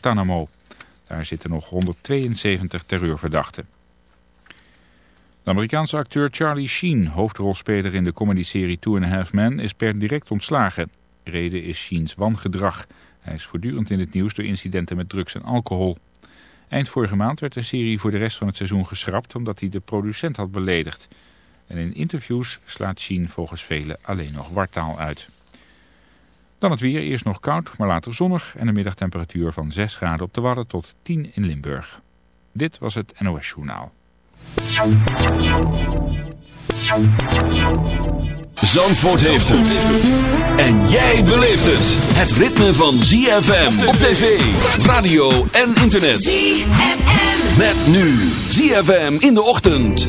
Guantanamo. Daar zitten nog 172 terreurverdachten. De Amerikaanse acteur Charlie Sheen, hoofdrolspeler in de comedyserie Two and a Half Men, is per direct ontslagen. Reden is Sheens wangedrag. Hij is voortdurend in het nieuws door incidenten met drugs en alcohol. Eind vorige maand werd de serie voor de rest van het seizoen geschrapt omdat hij de producent had beledigd. En in interviews slaat Sheen volgens velen alleen nog wartaal uit. Dan het weer, eerst nog koud, maar later zonnig en een middagtemperatuur van 6 graden op de Wadden tot 10 in Limburg. Dit was het NOS Journaal. Zandvoort heeft het. En jij beleeft het. Het ritme van ZFM op tv, radio en internet. ZFM. Met nu ZFM in de ochtend.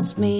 promised me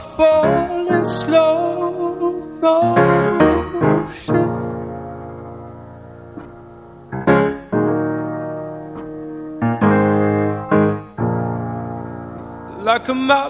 Waterfall in slow motion. Like a map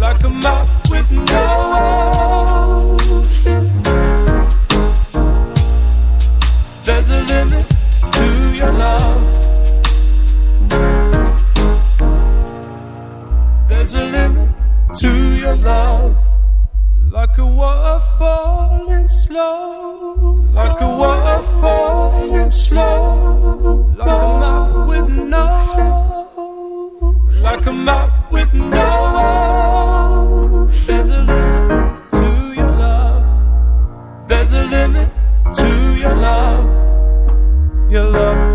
Like a map with no ocean. There's a limit to your love. There's a limit to your love. Like a waterfall in slow. Like a waterfall in slow. Like a map with no. Like a map with no. Your love,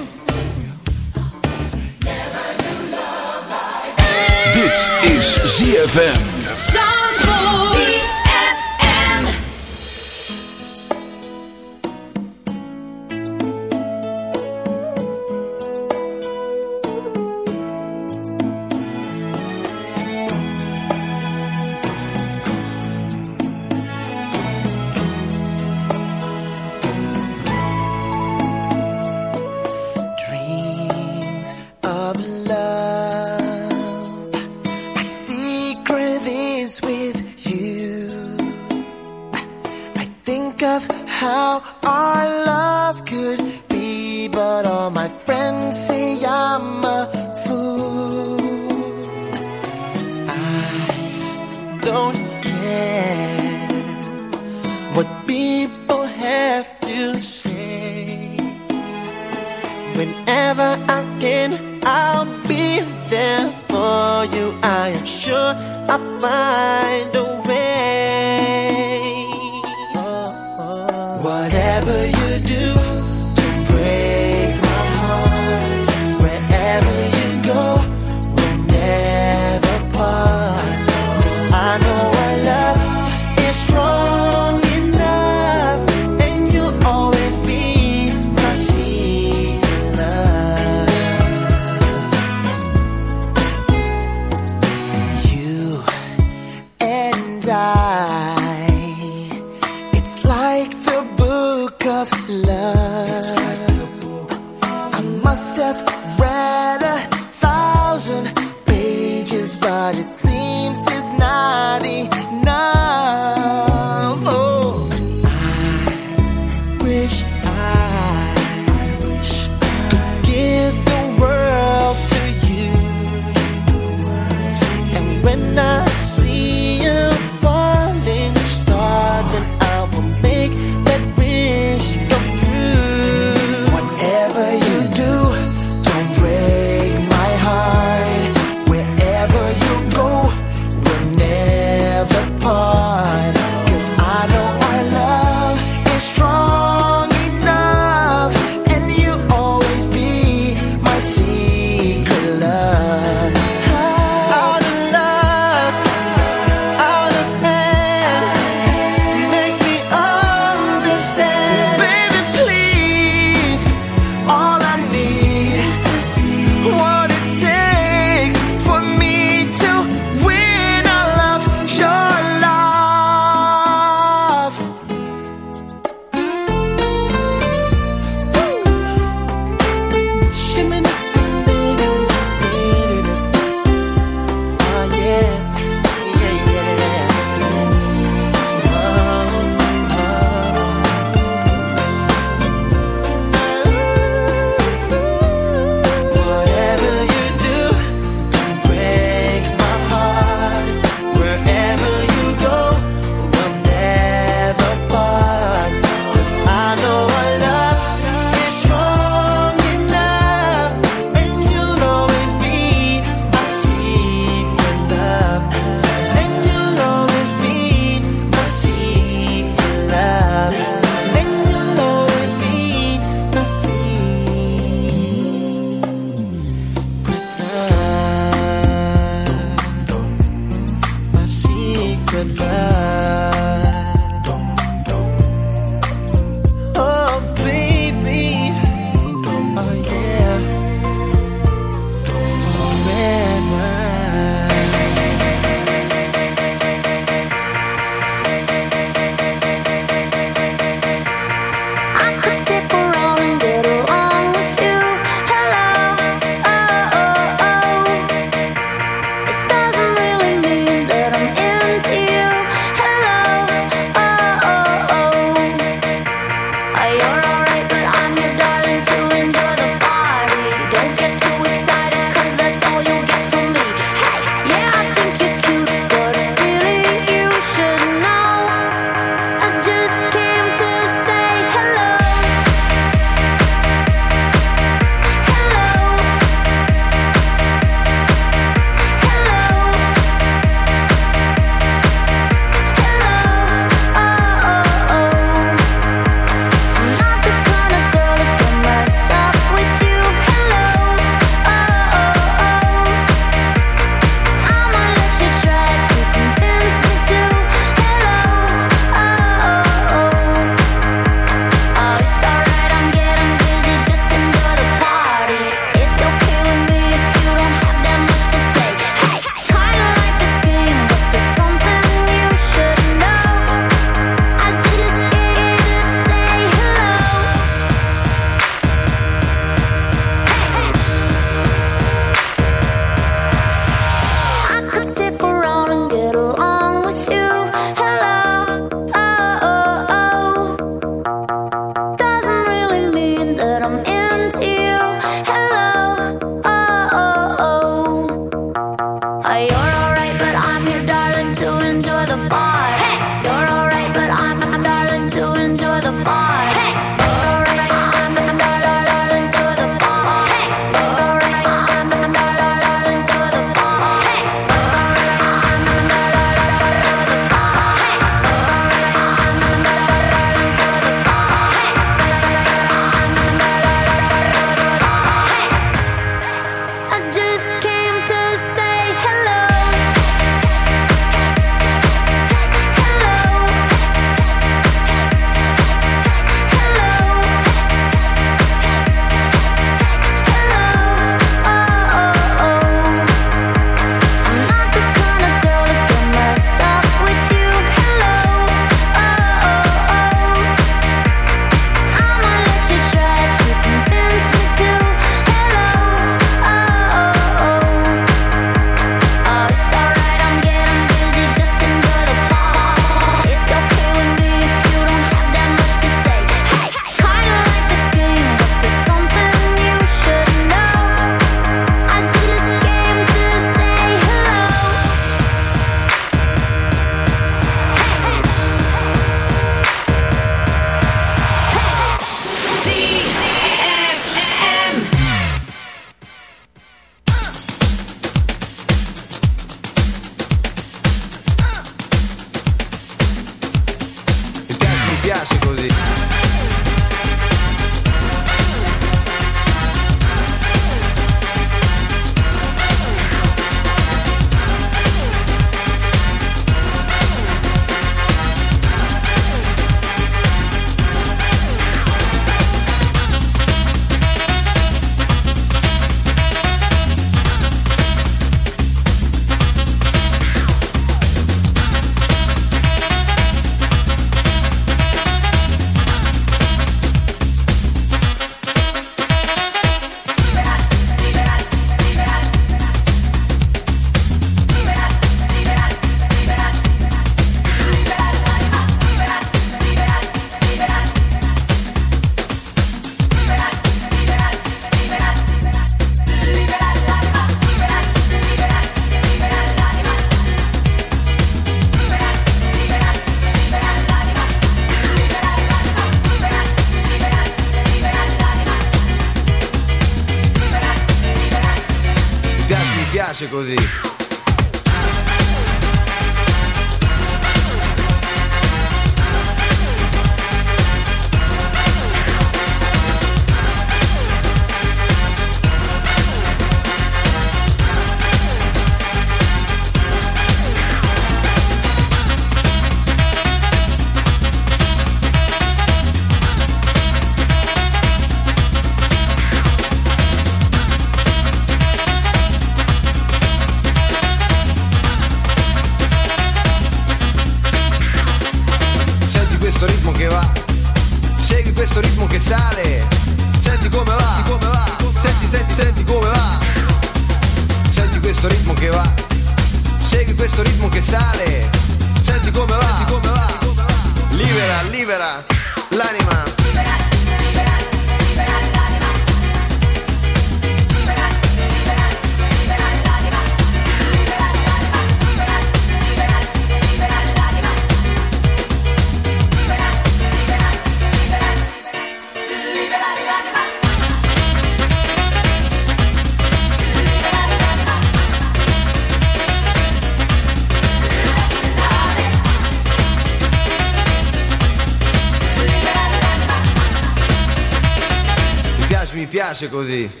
piace così.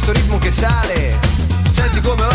Questo ritmo che sale, senti come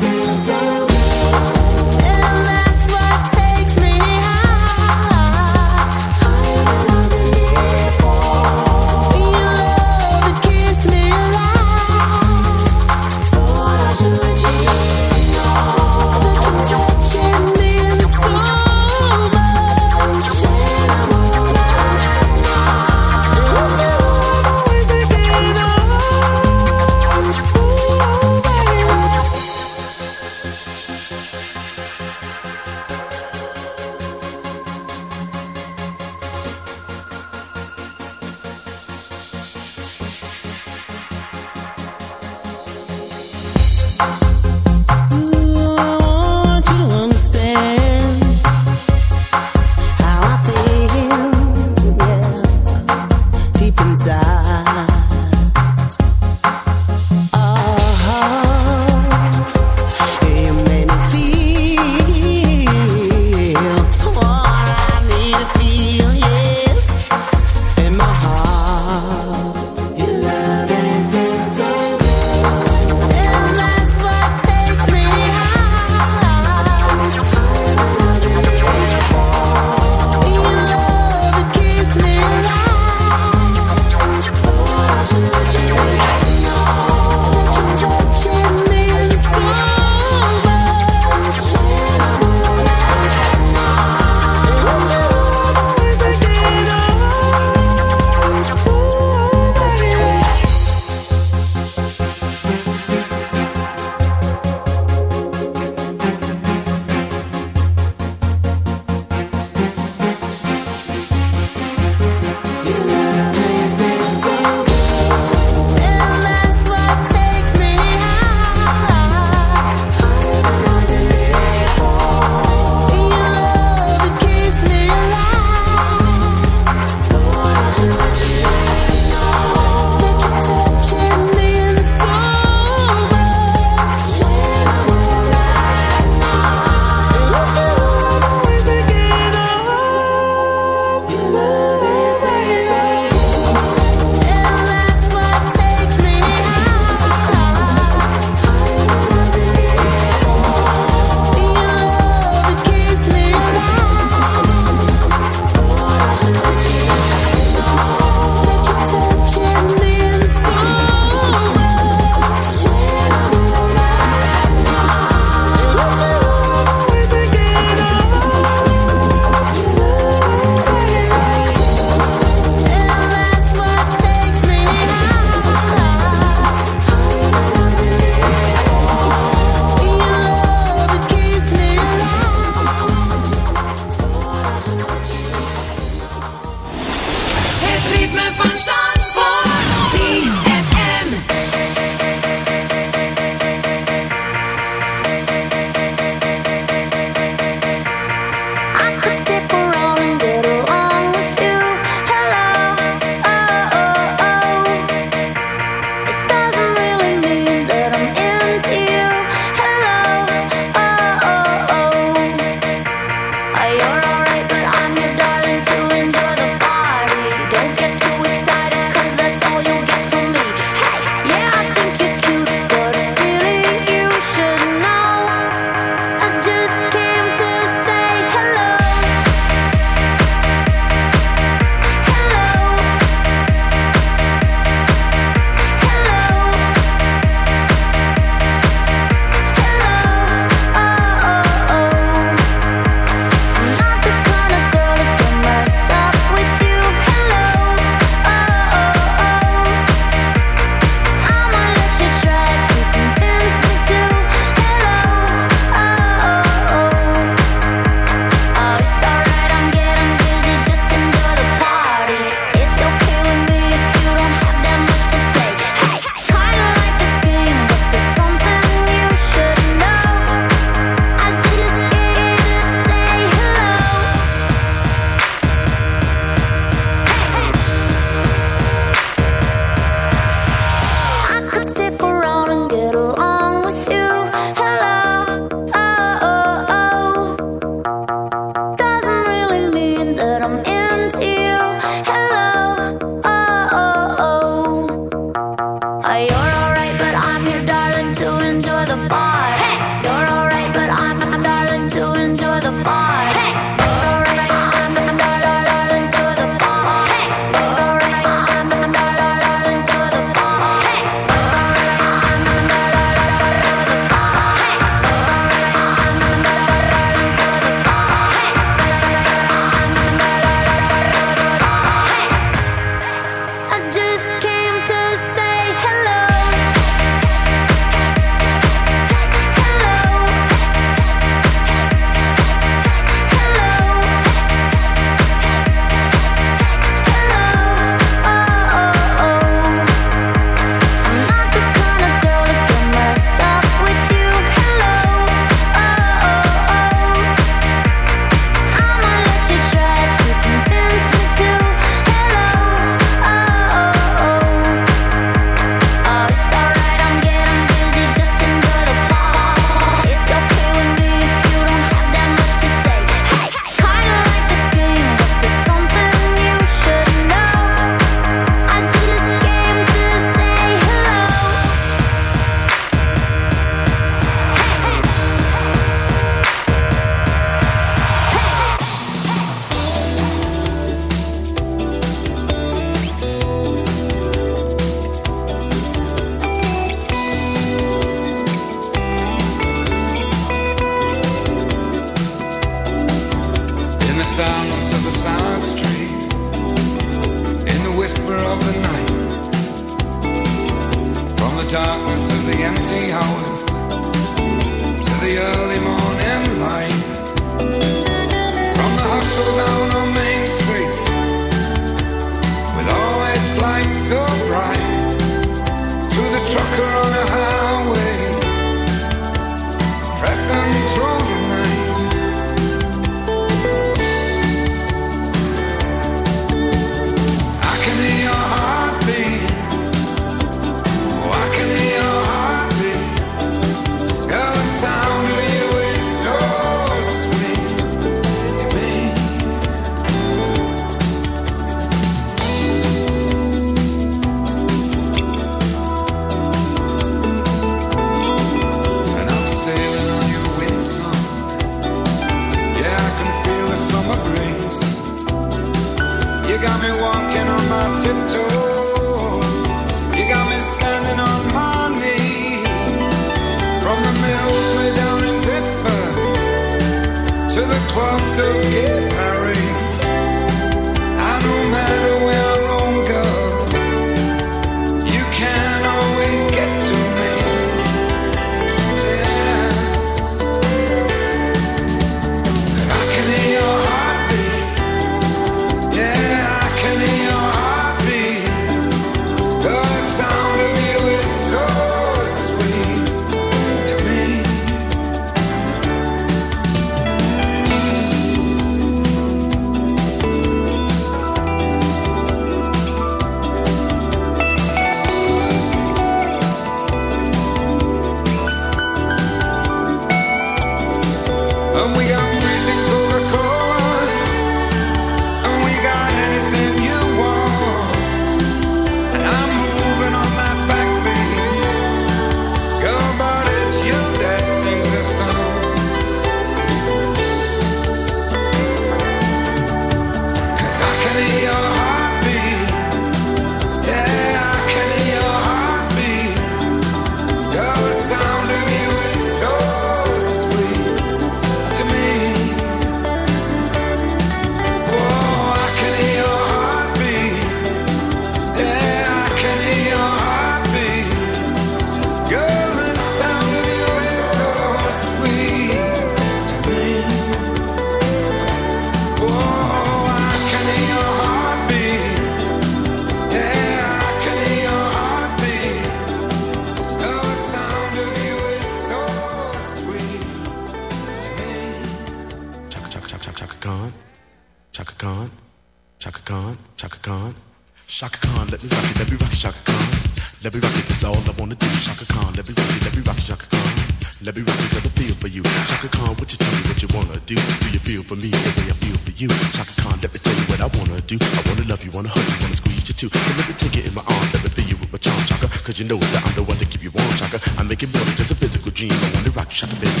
let me take it in my arms, let me feel you with my charm, Chaka. Cause you know that I'm the one to keep you warm, Chaka. I make it more than just a physical dream. I wanna rock you, Chaka, baby.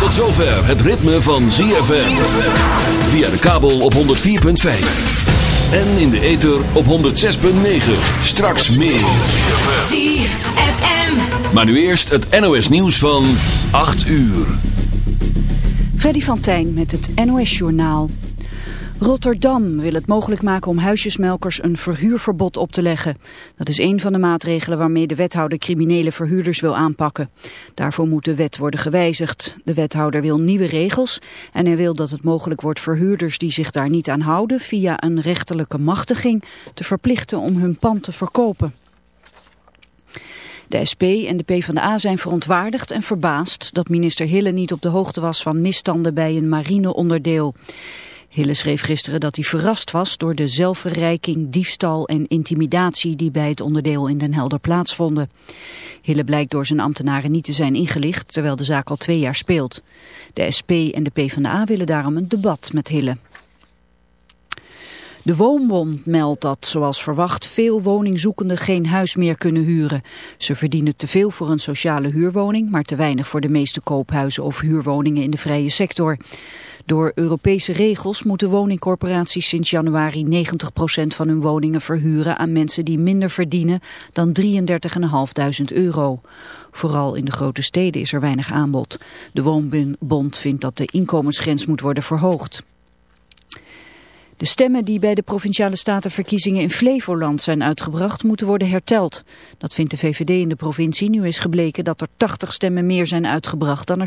Tot zover het ritme van ZFM. Via de kabel op 104.5. En in de ether op 106.9. Straks meer. ZFM. Maar nu eerst het NOS nieuws van 8 uur. Freddy van Tijn met het NOS-journaal. Rotterdam wil het mogelijk maken om huisjesmelkers een verhuurverbod op te leggen. Dat is een van de maatregelen waarmee de wethouder criminele verhuurders wil aanpakken. Daarvoor moet de wet worden gewijzigd. De wethouder wil nieuwe regels en hij wil dat het mogelijk wordt verhuurders die zich daar niet aan houden via een rechterlijke machtiging te verplichten om hun pand te verkopen. De SP en de PvdA zijn verontwaardigd en verbaasd dat minister Hille niet op de hoogte was van misstanden bij een marineonderdeel. Hille schreef gisteren dat hij verrast was door de zelfverrijking, diefstal en intimidatie die bij het onderdeel in Den Helder plaatsvonden. Hille blijkt door zijn ambtenaren niet te zijn ingelicht, terwijl de zaak al twee jaar speelt. De SP en de PvdA willen daarom een debat met Hille. De Woonbond meldt dat, zoals verwacht, veel woningzoekenden geen huis meer kunnen huren. Ze verdienen te veel voor een sociale huurwoning, maar te weinig voor de meeste koophuizen of huurwoningen in de vrije sector. Door Europese regels moeten woningcorporaties sinds januari 90% van hun woningen verhuren aan mensen die minder verdienen dan 33.500 euro. Vooral in de grote steden is er weinig aanbod. De Woonbond vindt dat de inkomensgrens moet worden verhoogd. De stemmen die bij de Provinciale Statenverkiezingen in Flevoland zijn uitgebracht moeten worden herteld. Dat vindt de VVD in de provincie. Nu is gebleken dat er 80 stemmen meer zijn uitgebracht dan er